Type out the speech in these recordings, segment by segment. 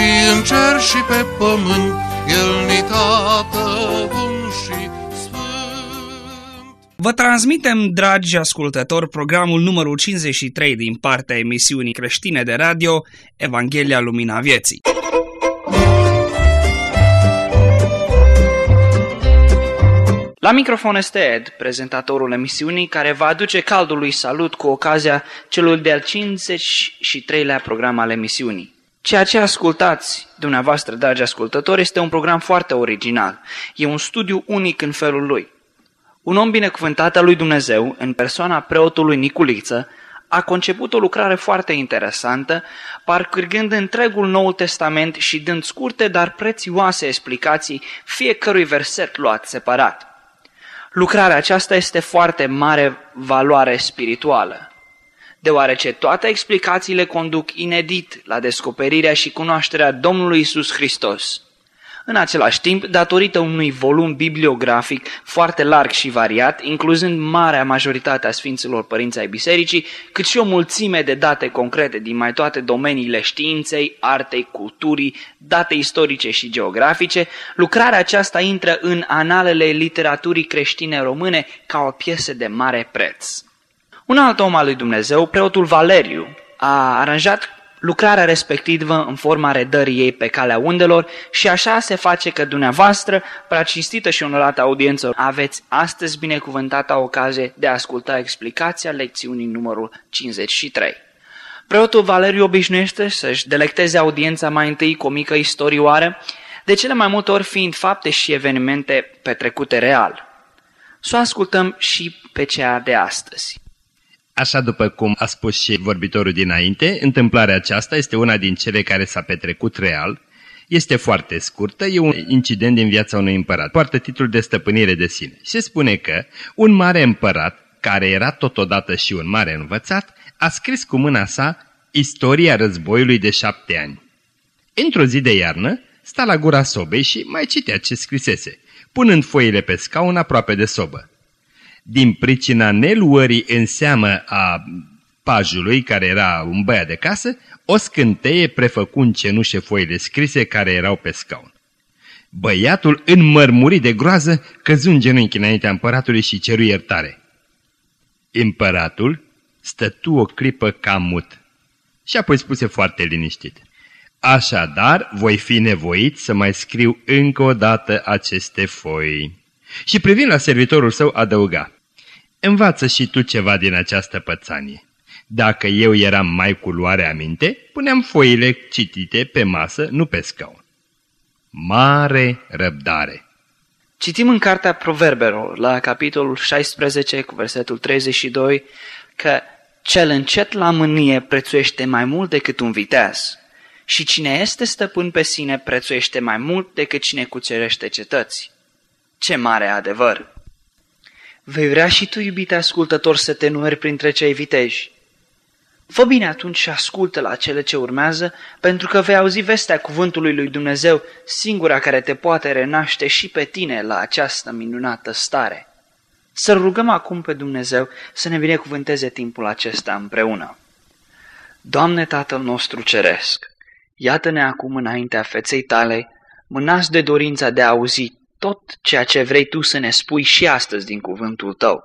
și în cer și pe pământ, El ni tată bun și sfânt. Vă transmitem, dragi ascultători, programul numărul 53 din partea emisiunii creștine de radio Evanghelia Lumina Vieții. La microfon este Ed, prezentatorul emisiunii, care va aduce caldului salut cu ocazia celui de-al 53-lea program al emisiunii. Ceea ce ascultați, dumneavoastră, dragi ascultători, este un program foarte original. E un studiu unic în felul lui. Un om binecuvântat al lui Dumnezeu, în persoana preotului Niculiță, a conceput o lucrare foarte interesantă, parcurgând întregul Noul Testament și dând scurte, dar prețioase explicații fiecărui verset luat separat. Lucrarea aceasta este foarte mare valoare spirituală, deoarece toate explicațiile conduc inedit la descoperirea și cunoașterea Domnului Isus Hristos. În același timp, datorită unui volum bibliografic foarte larg și variat, incluzând marea majoritate a Sfinților Părinți ai Bisericii, cât și o mulțime de date concrete din mai toate domeniile științei, artei, culturii, date istorice și geografice, lucrarea aceasta intră în analele literaturii creștine române ca o piesă de mare preț. Un alt om al lui Dumnezeu, preotul Valeriu, a aranjat lucrarea respectivă în forma redării ei pe calea undelor și așa se face că dumneavoastră, prea cinstită și onorată audiență, aveți astăzi binecuvântata ocazie de a asculta explicația lecțiunii numărul 53. Preotul Valeriu obișnuiește să-și delecteze audiența mai întâi cu o mică istorioară, de cele mai multe ori fiind fapte și evenimente petrecute real. Să o ascultăm și pe cea de astăzi. Așa după cum a spus și vorbitorul dinainte, întâmplarea aceasta este una din cele care s-a petrecut real, este foarte scurtă, e un incident din viața unui împărat, poartă titlul de stăpânire de sine. Se spune că un mare împărat, care era totodată și un mare învățat, a scris cu mâna sa istoria războiului de șapte ani. Într-o zi de iarnă, sta la gura sobei și mai citea ce scrisese, punând foile pe scaun aproape de sobă din pricina neluării în seamă a pajului, care era un băiat de casă, o scânteie prefăcu în cenușe foile scrise care erau pe scaun. Băiatul, înmărmurit de groază, căzu în genunchi înaintea împăratului și ceru iertare. Împăratul stătu o clipă cam mut și apoi spuse foarte liniștit. Așadar, voi fi nevoit să mai scriu încă o dată aceste foi. Și privind la servitorul său adăuga, Învață și tu ceva din această pățanie. Dacă eu eram mai cu luare aminte, puneam foile citite pe masă, nu pe scaun. Mare răbdare! Citim în cartea Proverbelor, la capitolul 16, cu versetul 32, că cel încet la mânie prețuiește mai mult decât un viteaz și cine este stăpân pe sine prețuiește mai mult decât cine cucerește cetăți. Ce mare adevăr! Vei vrea și tu, iubite ascultător, să te numeri printre cei viteji. Fă bine atunci și ascultă la cele ce urmează, pentru că vei auzi vestea cuvântului lui Dumnezeu, singura care te poate renaște și pe tine la această minunată stare. Să rugăm acum pe Dumnezeu să ne binecuvânteze timpul acesta împreună. Doamne Tatăl nostru Ceresc, iată-ne acum înaintea feței tale, mânați de dorința de a auzi tot ceea ce vrei tu să ne spui și astăzi din cuvântul tău.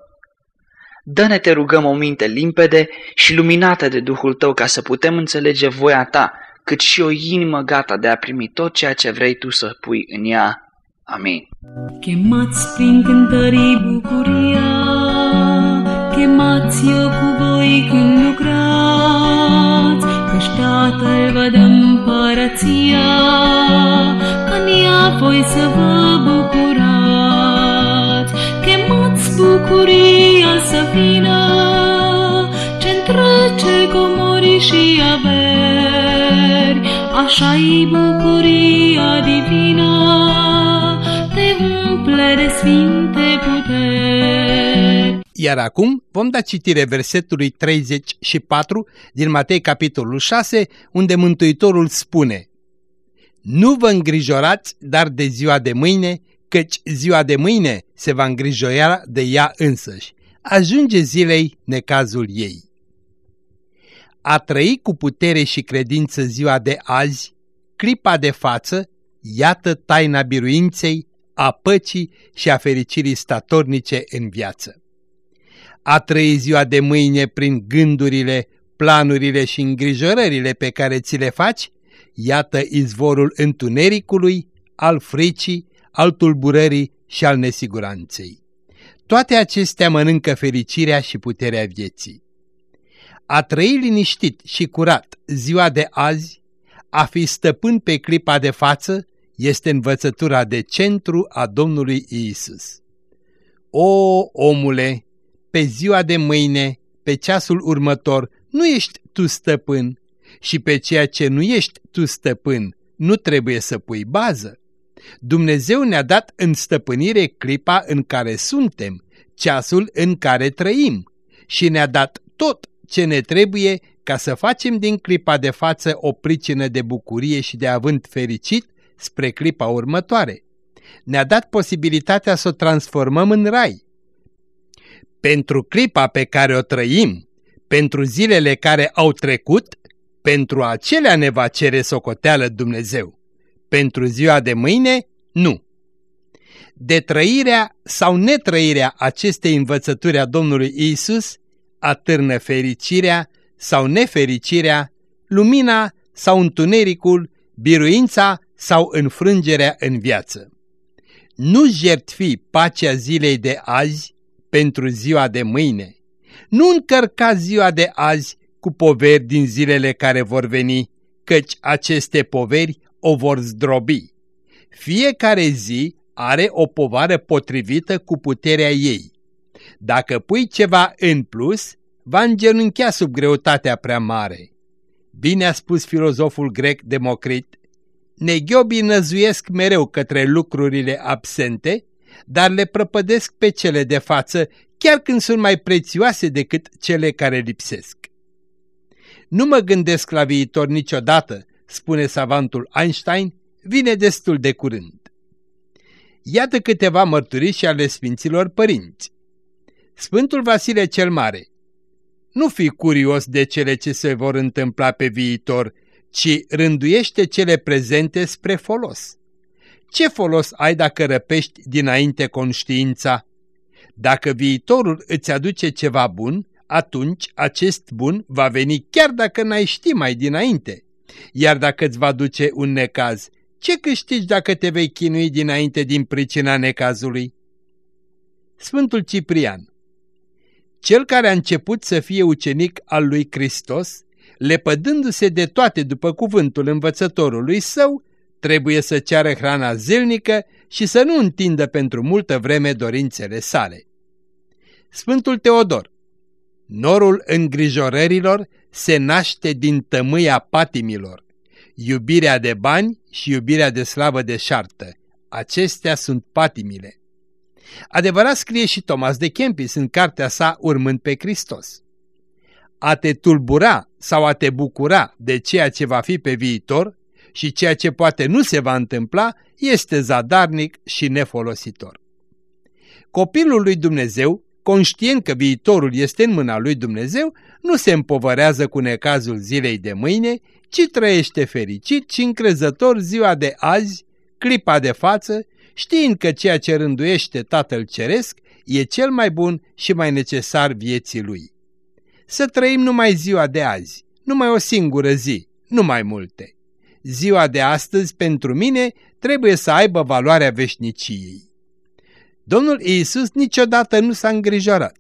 Dă-ne, te rugăm, o minte limpede și luminată de Duhul tău ca să putem înțelege voia ta, cât și o inimă gata de a primi tot ceea ce vrei tu să pui în ea. Amin. Chemați prin cântării bucuria, chemați eu cu voi când lucrați, căci Tatăl vă dă împărăția, în ea voi să vă bucurați. Chemați bucuria să vină, ce întrece comori și averi, așa-i bucuria divină, te umple de sfinte puteri. Iar acum vom da citire versetului 34 din Matei capitolul 6, unde Mântuitorul spune Nu vă îngrijorați, dar de ziua de mâine, căci ziua de mâine se va îngrijora de ea însăși. Ajunge zilei necazul ei. A trăi cu putere și credință ziua de azi, clipa de față, iată taina biruinței, a păcii și a fericirii statornice în viață. A trăi ziua de mâine prin gândurile, planurile și îngrijorările pe care ți le faci, iată izvorul întunericului, al fricii, al tulburării și al nesiguranței. Toate acestea mănâncă fericirea și puterea vieții. A trăi liniștit și curat ziua de azi, a fi stăpân pe clipa de față, este învățătura de centru a Domnului Iisus. O, omule, pe ziua de mâine, pe ceasul următor, nu ești tu stăpân și pe ceea ce nu ești tu stăpân, nu trebuie să pui bază. Dumnezeu ne-a dat în stăpânire clipa în care suntem, ceasul în care trăim și ne-a dat tot ce ne trebuie ca să facem din clipa de față o pricină de bucurie și de avânt fericit spre clipa următoare. Ne-a dat posibilitatea să o transformăm în rai. Pentru clipa pe care o trăim, pentru zilele care au trecut, pentru acelea ne va cere socoteală Dumnezeu. Pentru ziua de mâine, nu. De trăirea sau netrăirea acestei învățături a Domnului Isus atârnă fericirea sau nefericirea, lumina sau întunericul, biruința sau înfrângerea în viață. Nu jertfi pacea zilei de azi pentru ziua de mâine. Nu încărca ziua de azi cu poveri din zilele care vor veni, căci aceste poveri o vor zdrobi. Fiecare zi are o povară potrivită cu puterea ei. Dacă pui ceva în plus, va îngenunchea sub greutatea prea mare. Bine a spus filozoful grec Democrit, neghiobii năzuiesc mereu către lucrurile absente, dar le prăpădesc pe cele de față, chiar când sunt mai prețioase decât cele care lipsesc. Nu mă gândesc la viitor niciodată, spune savantul Einstein, vine destul de curând. Iată câteva mărturii și ale Sfinților Părinți. Sfântul Vasile cel Mare Nu fi curios de cele ce se vor întâmpla pe viitor, ci rânduiește cele prezente spre folos. Ce folos ai dacă răpești dinainte conștiința? Dacă viitorul îți aduce ceva bun, atunci acest bun va veni chiar dacă n-ai ști mai dinainte. Iar dacă îți va duce un necaz, ce câștigi dacă te vei chinui dinainte din pricina necazului? Sfântul Ciprian Cel care a început să fie ucenic al lui Hristos, lepădându-se de toate după cuvântul învățătorului său, trebuie să ceară hrana zilnică și să nu întindă pentru multă vreme dorințele sale. Sfântul Teodor Norul îngrijorărilor se naște din tămâia patimilor iubirea de bani și iubirea de slavă deșartă. Acestea sunt patimile. Adevărat scrie și Thomas de Kempis în cartea sa Urmând pe Hristos. A te tulbura sau a te bucura de ceea ce va fi pe viitor și ceea ce poate nu se va întâmpla este zadarnic și nefolositor. Copilul lui Dumnezeu, conștient că viitorul este în mâna lui Dumnezeu, nu se împovărează cu necazul zilei de mâine, ci trăiește fericit și încrezător ziua de azi, clipa de față, știind că ceea ce rânduiește Tatăl Ceresc e cel mai bun și mai necesar vieții lui. Să trăim numai ziua de azi, numai o singură zi, nu mai multe. Ziua de astăzi pentru mine trebuie să aibă valoarea veșniciei. Domnul Iisus niciodată nu s-a îngrijorat,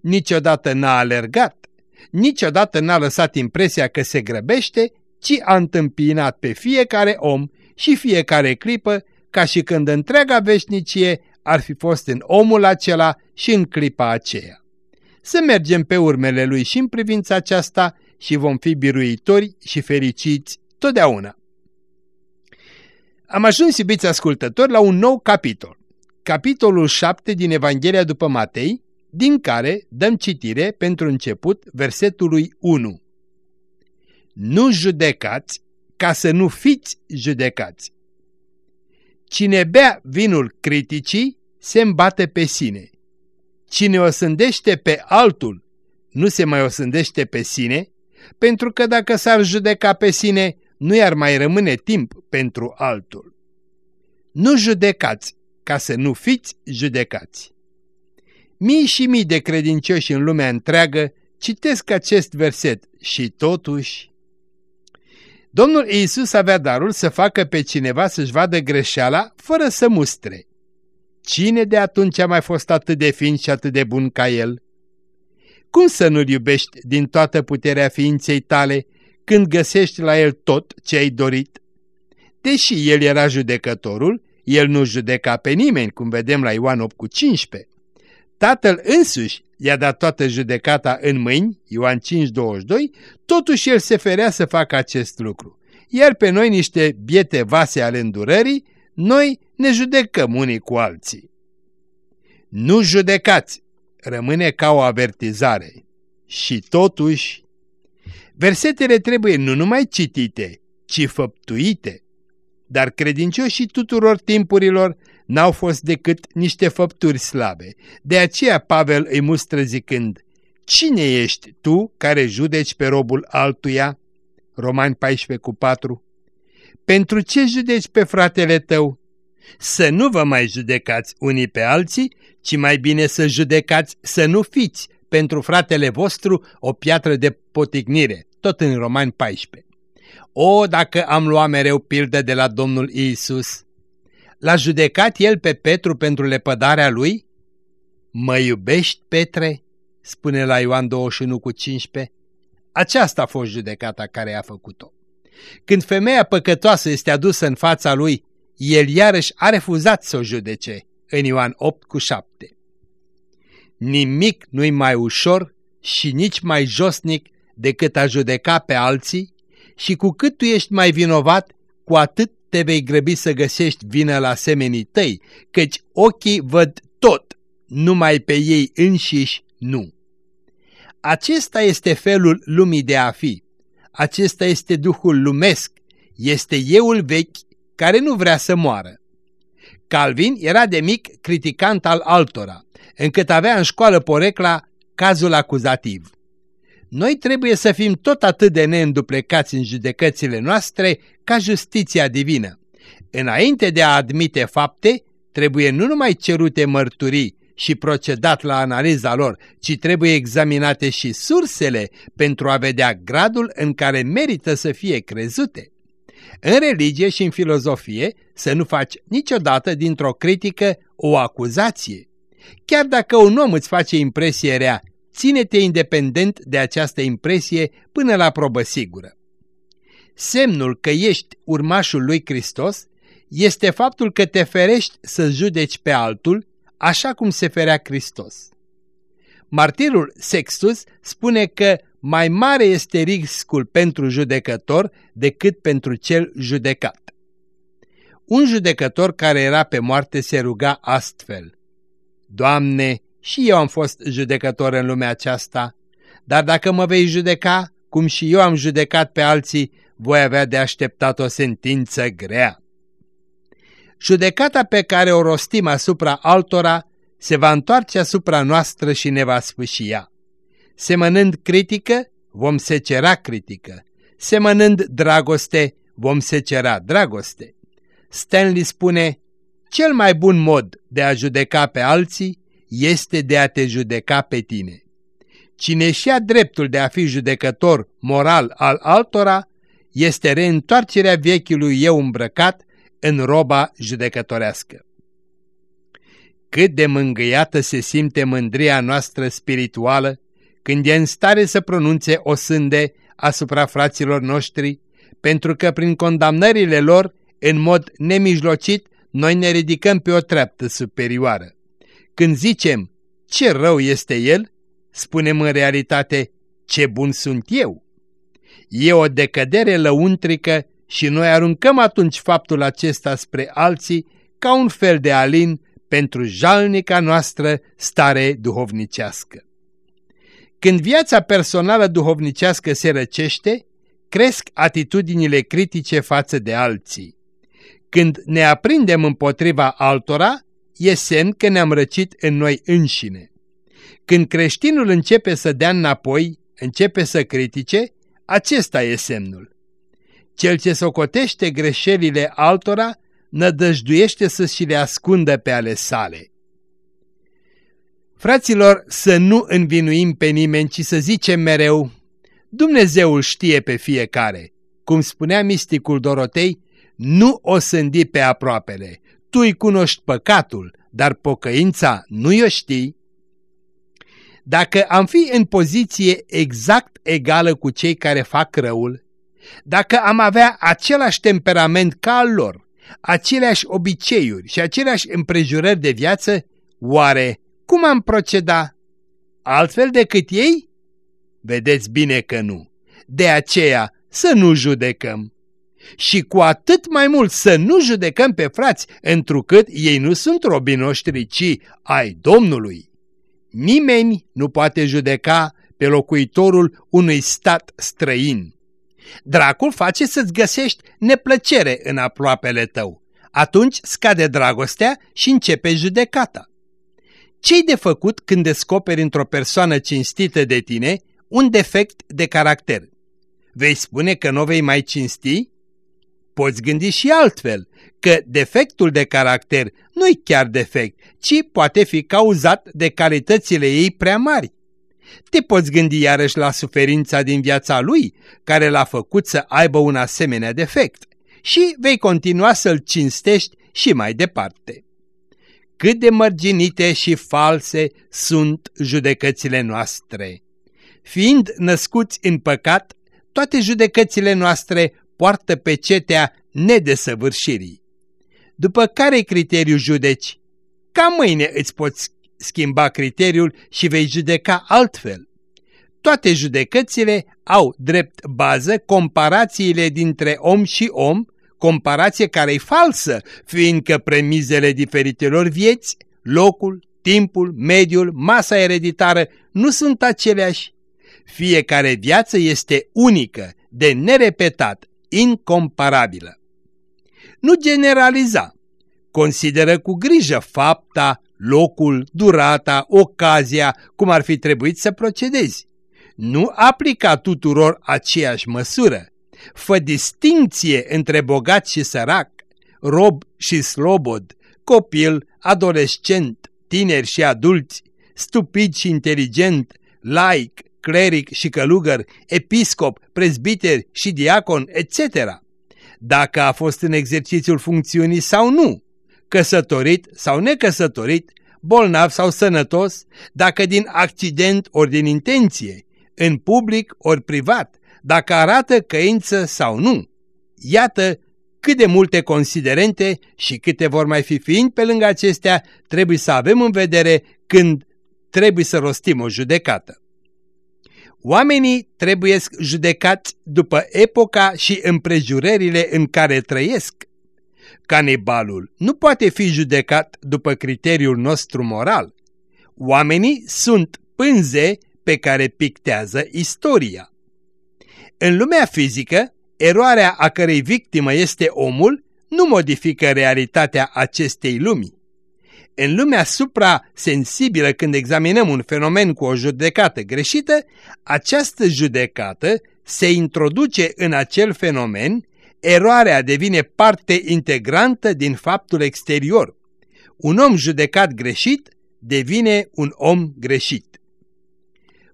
niciodată n-a alergat, niciodată n-a lăsat impresia că se grăbește, ci a întâmpinat pe fiecare om și fiecare clipă, ca și când întreaga veșnicie ar fi fost în omul acela și în clipa aceea. Să mergem pe urmele lui și în privința aceasta și vom fi biruitori și fericiți totdeauna. Am ajuns, iubiți ascultători, la un nou capitol. Capitolul 7 din Evanghelia după Matei, din care dăm citire pentru început versetului 1. Nu judecați ca să nu fiți judecați. Cine bea vinul criticii se îmbate pe sine. Cine o sândește pe altul nu se mai osândește pe sine, pentru că dacă s-ar judeca pe sine, nu i-ar mai rămâne timp pentru altul. Nu judecați ca să nu fiți judecați. Mii și mii de credincioși în lumea întreagă citesc acest verset și totuși... Domnul Iisus avea darul să facă pe cineva să-și vadă greșeala fără să mustre. Cine de atunci a mai fost atât de fin și atât de bun ca el? Cum să nu-l iubești din toată puterea ființei tale când găsești la el tot ce ai dorit? Deși el era judecătorul, el nu judeca pe nimeni, cum vedem la Ioan 8 cu 15. Tatăl însuși i-a dat toată judecata în mâini, Ioan 5, 22, totuși el se ferea să facă acest lucru. Iar pe noi niște biete vase ale îndurării, noi ne judecăm unii cu alții. Nu judecați, rămâne ca o avertizare. Și totuși, versetele trebuie nu numai citite, ci făptuite. Dar credincioșii tuturor timpurilor n-au fost decât niște făpturi slabe. De aceea Pavel îi mustră zicând, Cine ești tu care judeci pe robul altuia? Romani 14 cu 4 Pentru ce judeci pe fratele tău? Să nu vă mai judecați unii pe alții, ci mai bine să judecați să nu fiți pentru fratele vostru o piatră de potignire, tot în Romani 14. O, dacă am luat mereu pildă de la Domnul Iisus! L-a judecat el pe Petru pentru lepădarea lui? Mă iubești, Petre? spune la Ioan 21 cu 15. Aceasta a fost judecata care a făcut-o. Când femeia păcătoasă este adusă în fața lui, el iarăși a refuzat să o judece, în Ioan 8 cu 7. Nimic nu-i mai ușor și nici mai josnic decât a judeca pe alții și cu cât tu ești mai vinovat, cu atât te vei grăbi să găsești vină la semenii tăi, căci ochii văd tot, numai pe ei înșiși nu. Acesta este felul lumii de a fi, acesta este duhul lumesc, este euul vechi care nu vrea să moară. Calvin era de mic criticant al altora, încât avea în școală porecla cazul acuzativ. Noi trebuie să fim tot atât de neînduplecați în judecățile noastre ca justiția divină. Înainte de a admite fapte, trebuie nu numai cerute mărturii și procedat la analiza lor, ci trebuie examinate și sursele pentru a vedea gradul în care merită să fie crezute. În religie și în filozofie să nu faci niciodată dintr-o critică o acuzație. Chiar dacă un om îți face impresie rea, ține-te independent de această impresie până la probă sigură. Semnul că ești urmașul lui Hristos este faptul că te ferești să judeci pe altul așa cum se ferea Hristos. Martirul Sextus spune că mai mare este riscul pentru judecător decât pentru cel judecat. Un judecător care era pe moarte se ruga astfel. Doamne, și eu am fost judecător în lumea aceasta, dar dacă mă vei judeca, cum și eu am judecat pe alții, voi avea de așteptat o sentință grea. Judecata pe care o rostim asupra altora se va întoarce asupra noastră și ne va sfâșia. Semănând critică, vom secera critică. Semănând dragoste, vom secera dragoste. Stanley spune, cel mai bun mod de a judeca pe alții este de a te judeca pe tine. Cine și ia dreptul de a fi judecător moral al altora, este reîntoarcerea vechiului eu îmbrăcat în roba judecătorească. Cât de mângâiată se simte mândria noastră spirituală când e în stare să pronunțe o sânde asupra fraților noștri, pentru că prin condamnările lor, în mod nemijlocit, noi ne ridicăm pe o treaptă superioară. Când zicem ce rău este el, spunem în realitate ce bun sunt eu. E o decădere lăuntrică și noi aruncăm atunci faptul acesta spre alții ca un fel de alin pentru jalnica noastră stare duhovnicească. Când viața personală duhovnicească se răcește, cresc atitudinile critice față de alții. Când ne aprindem împotriva altora, e semn că ne-am răcit în noi înșine. Când creștinul începe să dea înapoi, începe să critique, acesta e semnul. Cel ce socotește greșelile altora, nădăjduiește să și le ascundă pe ale sale. Fraților, să nu învinuim pe nimeni, ci să zicem mereu, Dumnezeul știe pe fiecare. Cum spunea misticul Dorotei, nu o sândi pe aproapele, tu îi cunoști păcatul, dar pocăința nu o știi. Dacă am fi în poziție exact egală cu cei care fac răul, dacă am avea același temperament ca al lor, aceleași obiceiuri și aceleași împrejurări de viață, oare cum am proceda? Altfel decât ei? Vedeți bine că nu. De aceea să nu judecăm. Și cu atât mai mult să nu judecăm pe frați, întrucât ei nu sunt robii noștri, ci ai Domnului. Nimeni nu poate judeca pe locuitorul unui stat străin. Dracul face să-ți găsești neplăcere în aproapele tău. Atunci scade dragostea și începe judecata. Ce-i de făcut când descoperi într-o persoană cinstită de tine un defect de caracter? Vei spune că nu vei mai cinsti? Poți gândi și altfel, că defectul de caracter nu-i chiar defect, ci poate fi cauzat de calitățile ei prea mari. Te poți gândi iarăși la suferința din viața lui, care l-a făcut să aibă un asemenea defect, și vei continua să-l cinstești și mai departe. Cât de mărginite și false sunt judecățile noastre! Fiind născuți în păcat, toate judecățile noastre poartă pe cetea nedesăvârșirii. După care criteriu judeci? Ca mâine îți poți schimba criteriul și vei judeca altfel. Toate judecățile au drept bază comparațiile dintre om și om, comparație care e falsă, fiindcă premizele diferitelor vieți, locul, timpul, mediul, masa ereditară nu sunt aceleași. Fiecare viață este unică, de nerepetat, incomparabilă. Nu generaliza. Consideră cu grijă fapta, locul, durata, ocazia, cum ar fi trebuit să procedezi. Nu aplica tuturor aceeași măsură. Fă distinție între bogat și sărac, rob și slobod, copil, adolescent, tineri și adulți, stupid și inteligent, laic, cleric și călugăr, episcop, prezbiter și diacon, etc. Dacă a fost în exercițiul funcțiunii sau nu, căsătorit sau necăsătorit, bolnav sau sănătos, dacă din accident ori din intenție, în public ori privat, dacă arată căință sau nu. Iată cât de multe considerente și câte vor mai fi fiind pe lângă acestea trebuie să avem în vedere când trebuie să rostim o judecată. Oamenii trebuie judecați după epoca și împrejurările în care trăiesc. Canibalul nu poate fi judecat după criteriul nostru moral. Oamenii sunt pânze pe care pictează istoria. În lumea fizică, eroarea a cărei victimă este omul nu modifică realitatea acestei lumi. În lumea suprasensibilă, când examinăm un fenomen cu o judecată greșită, această judecată se introduce în acel fenomen, eroarea devine parte integrantă din faptul exterior. Un om judecat greșit devine un om greșit.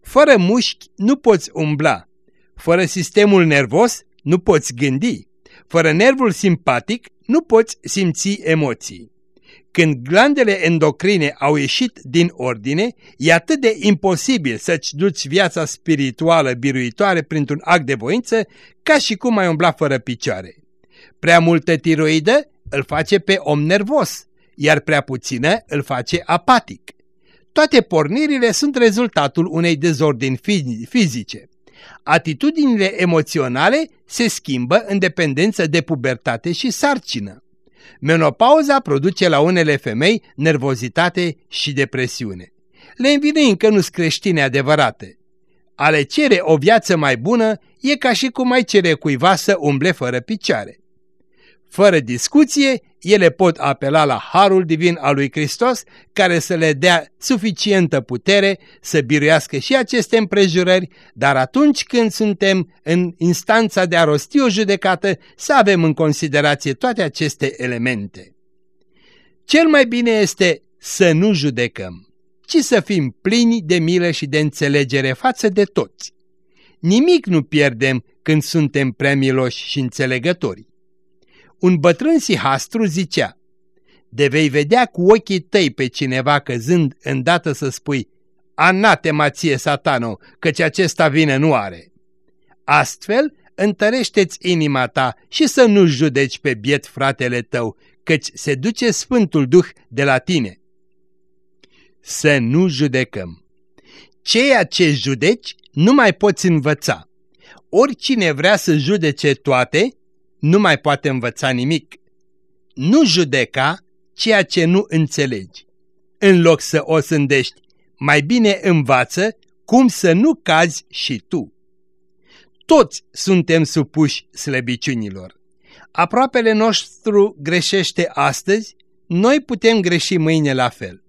Fără mușchi nu poți umbla, fără sistemul nervos nu poți gândi, fără nervul simpatic nu poți simți emoții. Când glandele endocrine au ieșit din ordine, e atât de imposibil să-ți duci viața spirituală biruitoare printr-un act de voință, ca și cum ai umbla fără picioare. Prea multă tiroidă îl face pe om nervos, iar prea puțină îl face apatic. Toate pornirile sunt rezultatul unei dezordini fizice. Atitudinile emoționale se schimbă în dependență de pubertate și sarcină. Menopauza produce la unele femei nervozitate și depresiune. Le învinuim că nu-s creștine adevărate. A le cere o viață mai bună e ca și cum ai cere cuiva să umble fără picioare. Fără discuție, ele pot apela la harul divin al lui Hristos care să le dea suficientă putere să biruiască și aceste împrejurări, dar atunci când suntem în instanța de a rosti o judecată, să avem în considerație toate aceste elemente. Cel mai bine este să nu judecăm, ci să fim plini de milă și de înțelegere față de toți. Nimic nu pierdem când suntem prea miloși și înțelegători. Un bătrân sihastru zicea, de vei vedea cu ochii tăi pe cineva căzând îndată să spui, anatema ție satano, căci acesta vine nu are. Astfel, întărește-ți inima ta și să nu judeci pe biet fratele tău, căci se duce Sfântul Duh de la tine. Să nu judecăm. Ceea ce judeci nu mai poți învăța. Oricine vrea să judece toate, nu mai poate învăța nimic. Nu judeca ceea ce nu înțelegi. În loc să o sândești, mai bine învață cum să nu cazi și tu. Toți suntem supuși slăbiciunilor. Aproapele nostru greșește astăzi, noi putem greși mâine la fel.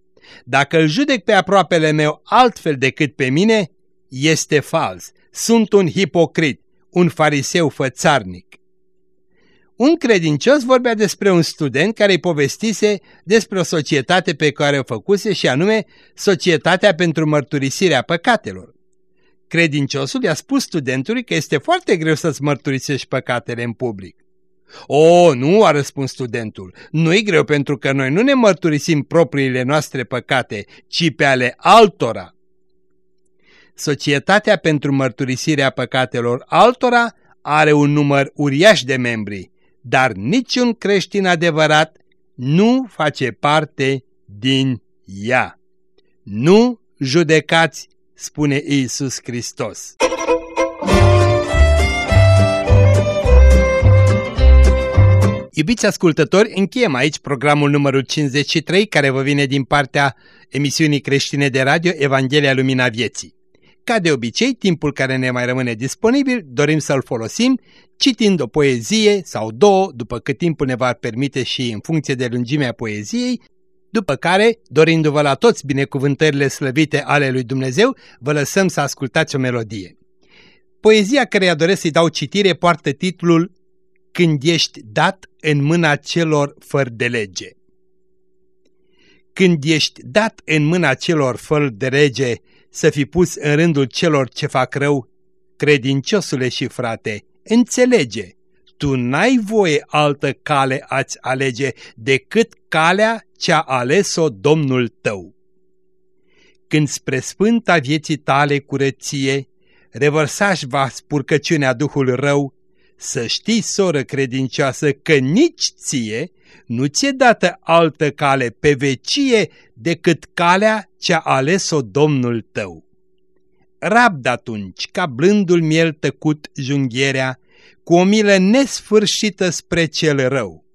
Dacă îl judec pe aproapele meu altfel decât pe mine, este fals. Sunt un hipocrit, un fariseu fățarnic. Un credincios vorbea despre un student care îi povestise despre o societate pe care o făcuse și anume Societatea pentru Mărturisirea Păcatelor. Credinciosul i-a spus studentului că este foarte greu să-ți mărturisești păcatele în public. O, nu, a răspuns studentul, nu-i greu pentru că noi nu ne mărturisim propriile noastre păcate, ci pe ale altora. Societatea pentru mărturisirea păcatelor altora are un număr uriaș de membri, dar niciun creștin adevărat nu face parte din ea. Nu judecați, spune Iisus Hristos. Iubiți ascultători, încheiem aici programul numărul 53 care vă vine din partea emisiunii creștine de radio Evanghelia Lumina Vieții. Ca de obicei, timpul care ne mai rămâne disponibil dorim să-l folosim citind o poezie sau două, după cât timpul ne va permite și în funcție de lungimea poeziei, după care, dorindu-vă la toți binecuvântările slăvite ale lui Dumnezeu, vă lăsăm să ascultați o melodie. Poezia care doresc să-i dau citire poartă titlul Când ești dat în mâna celor fără de lege. Când ești dat în mâna celor fără de lege, să fi pus în rândul celor ce fac rău, credinciosule și frate, înțelege, tu n-ai voie altă cale ați alege decât calea ce-a ales-o Domnul tău. Când spre sfânta vieții tale curăție, revărsași va spurcăciunea Duhul rău, să știi, soră credincioasă, că nici ție nu ți-e dată altă cale pe vecie decât calea ce-a ales-o Domnul tău. Rabd atunci, ca blândul miel tăcut junghierea, cu o milă nesfârșită spre cel rău.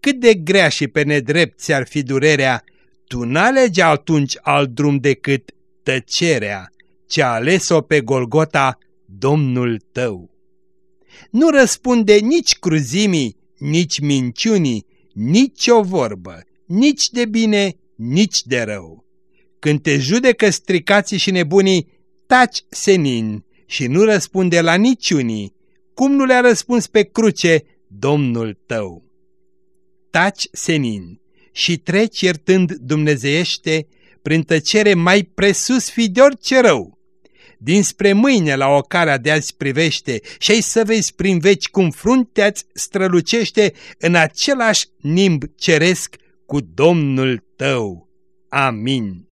Cât de grea și pe nedrept ți-ar fi durerea, tu n-alegi atunci alt drum decât tăcerea, ce a ales-o pe Golgota Domnul tău. Nu răspunde nici cruzimii, nici minciunii, nici o vorbă, nici de bine, nici de rău. Când te judecă stricații și nebunii, taci senin și nu răspunde la niciunii, cum nu le-a răspuns pe cruce Domnul tău. Taci senin și treci iertând dumnezeiește prin tăcere mai presus fi de orice rău. Dinspre mâine la ocara de azi privește și ai să vezi prin veci cum fruntea-ți strălucește în același nimb ceresc cu Domnul tău. Amin.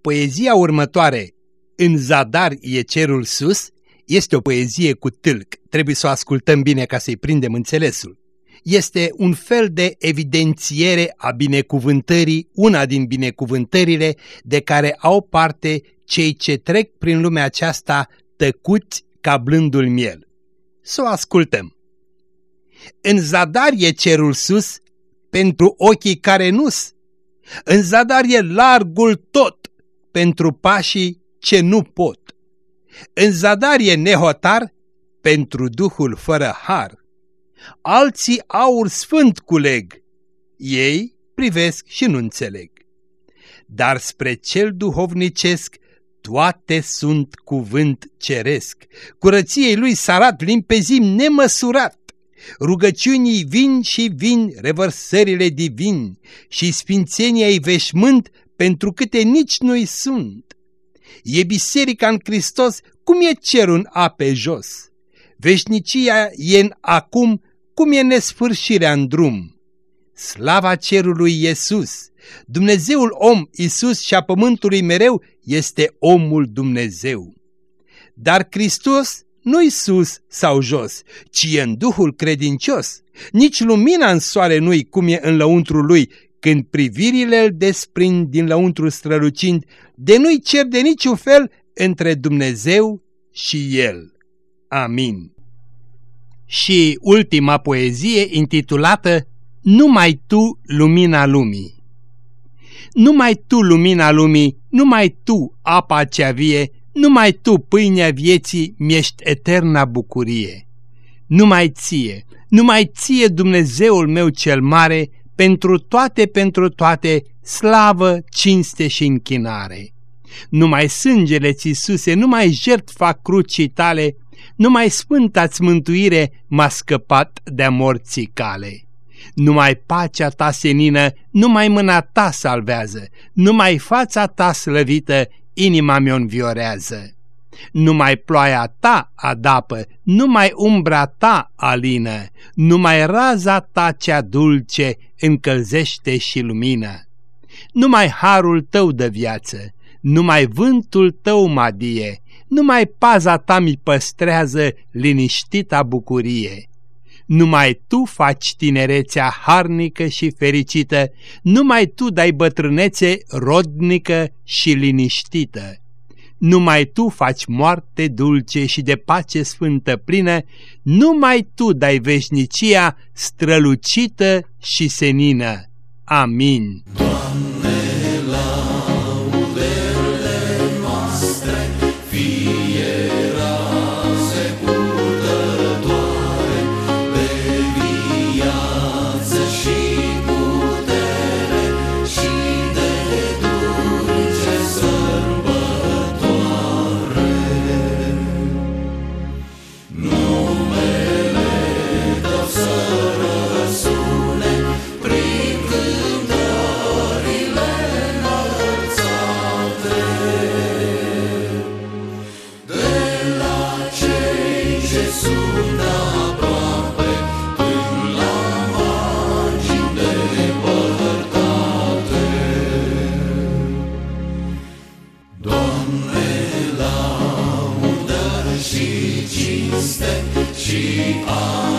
Poezia următoare, În zadar e cerul sus, este o poezie cu tâlc. Trebuie să o ascultăm bine ca să-i prindem înțelesul. Este un fel de evidențiere a binecuvântării, una din binecuvântările de care au parte cei ce trec prin lumea aceasta tăcuți ca blândul miel. Să o ascultăm. În zadar e cerul sus pentru ochii care nu-s. În zadar e largul tot pentru pașii ce nu pot. În zadar e nehotar pentru duhul fără har. Alții aur sfânt culeg, ei privesc și nu înțeleg. Dar spre cel duhovnicesc toate sunt cuvânt ceresc. Curăției lui sarat limpezim nemăsurat. Rugăciunii vin și vin revărsările divin și sfințenia-i veșmânt pentru câte nici nu-i sunt. E biserica în Hristos cum e cerul în ape jos. Veșnicia e în acum cum e nesfârșirea în drum. Slava cerului Iisus, Dumnezeul om Iisus și a pământului mereu este omul Dumnezeu. Dar Hristos nu-i sus sau jos, ci e în Duhul credincios. Nici lumina în soare nu-i cum e în lăuntru lui, când privirile îl desprind din lăuntru strălucind, de nu-i cer de niciun fel între Dumnezeu și El. Amin. Și ultima poezie intitulată Numai tu, lumina lumii. Numai tu, lumina lumii, numai tu, apa cea vie, numai tu, pâinea vieții, mi-ești eterna bucurie. Numai ție, numai ție, Dumnezeul meu cel mare, pentru toate, pentru toate, slavă, cinste și închinare. Numai sângele ți Iisuse, numai jertfa crucii tale, numai sfânta-ți mântuire m-a scăpat de-a morții cale. Numai pacea ta senină, numai mâna ta salvează, numai fața ta slăvită, inima mi-o înviorează. Numai ploaia ta adapă, numai umbra ta alină, numai raza ta cea dulce încălzește și lumină. Numai harul tău de viață, numai vântul tău madie, numai paza ta mi păstrează liniștita bucurie. Numai tu faci tinerețea harnică și fericită, numai tu dai bătrânețe rodnică și liniștită. Numai tu faci moarte dulce și de pace sfântă plină, numai tu dai veșnicia strălucită și senină. Amin. cinste și am.